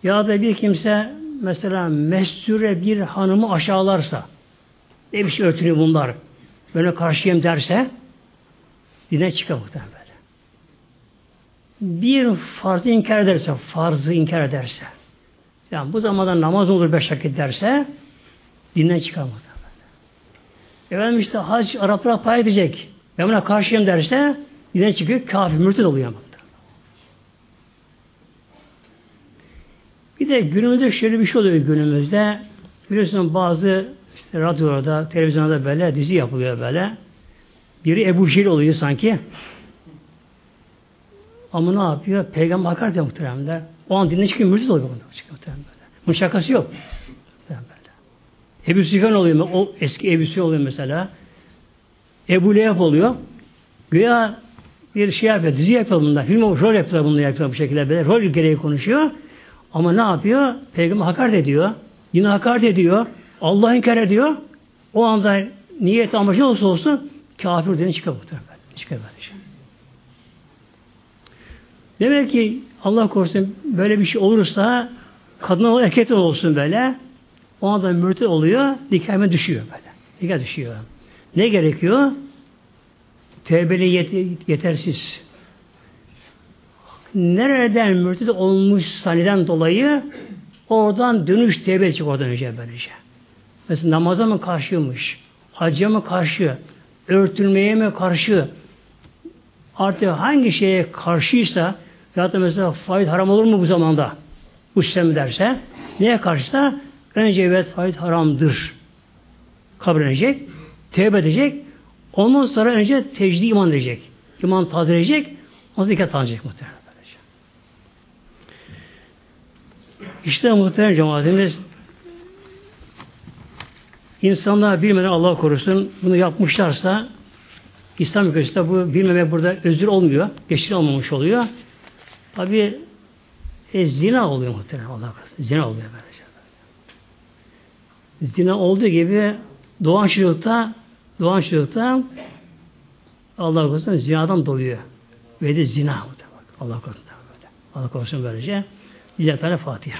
ya da bir kimse mesela mesture bir hanımı aşağılarsa, ne bir şey örtünüyor bunlar, böyle karşıyım derse, dine çıkar muhtemelen böyle. Bir farzı inkar ederse, farzı inkar ederse, yani bu zamanda namaz olur beş vakit derse, dinden çıkar muhtemelen. Efendim işte hac Araplara pay edecek. Ben buna karşıyım derse yine çıkıyor kafir, mürted oluyor. Bir de günümüzde şöyle bir şey oluyor günümüzde. Biliyorsunuz bazı işte radyoda, televizyonda böyle dizi yapılıyor böyle. Biri Ebu Cehil oluyor sanki. Ama ne yapıyor? Peygamber hakaret ediyor muhteremler. O an dinle çıkıyor, mürted oluyor. Bunun şakası yok. Ebu Süfyan oluyor. O eski Ebu Süfyan oluyor mesela. Ebu Leheb oluyor. Güya bir şey yapıyor, dizi yapıyor bunda. Film rol yapıyor bunu yapıyor bu şekilde böyle. Rol gereği konuşuyor. Ama ne yapıyor? Peygamber hakaret ediyor. Yine hakaret ediyor. Allah inkar ediyor. O anda niyet amacı olsa olsun kafir dediğini çıkar muhtemelen. Çıkar. Demek ki Allah korusun böyle bir şey olursa kadın ol, erkek olsun böyle o anda mürtet oluyor, nikahime düşüyor böyle. Nikah düşüyor. Ne gerekiyor? Tevbeli yet yetersiz. Nereden mürted olmuş saniden dolayı Oradan dönüş tevbe edecek oradan önce böylece. Mesela namaza mı karşıymış? Hacca mı karşı? Örtülmeye mi karşı? Artık hangi şeye karşıysa ya da mesela faiz haram olur mu bu zamanda? Bu sistem derse neye karşıysa önce evet faiz haramdır. Kabul edecek, tevbe edecek. Ondan sonra önce tecdi iman edecek. İman tazeleyecek. Ondan sonra tanıyacak muhtemelen. İşte muhtemelen cemaatimiz insanlar bilmeden Allah korusun bunu yapmışlarsa İslam ülkesinde bu bilmemek burada özür olmuyor. Geçir olmamış oluyor. Tabi e, zina oluyor muhtemelen Allah korusun. Zina oluyor böylece. Zina olduğu gibi doğan çocukta doğan çocukta Allah korusun zinadan doğuyor. Ve de zina Allah korusun. Allah korusun böylece. Lillahi Teala Fatiha.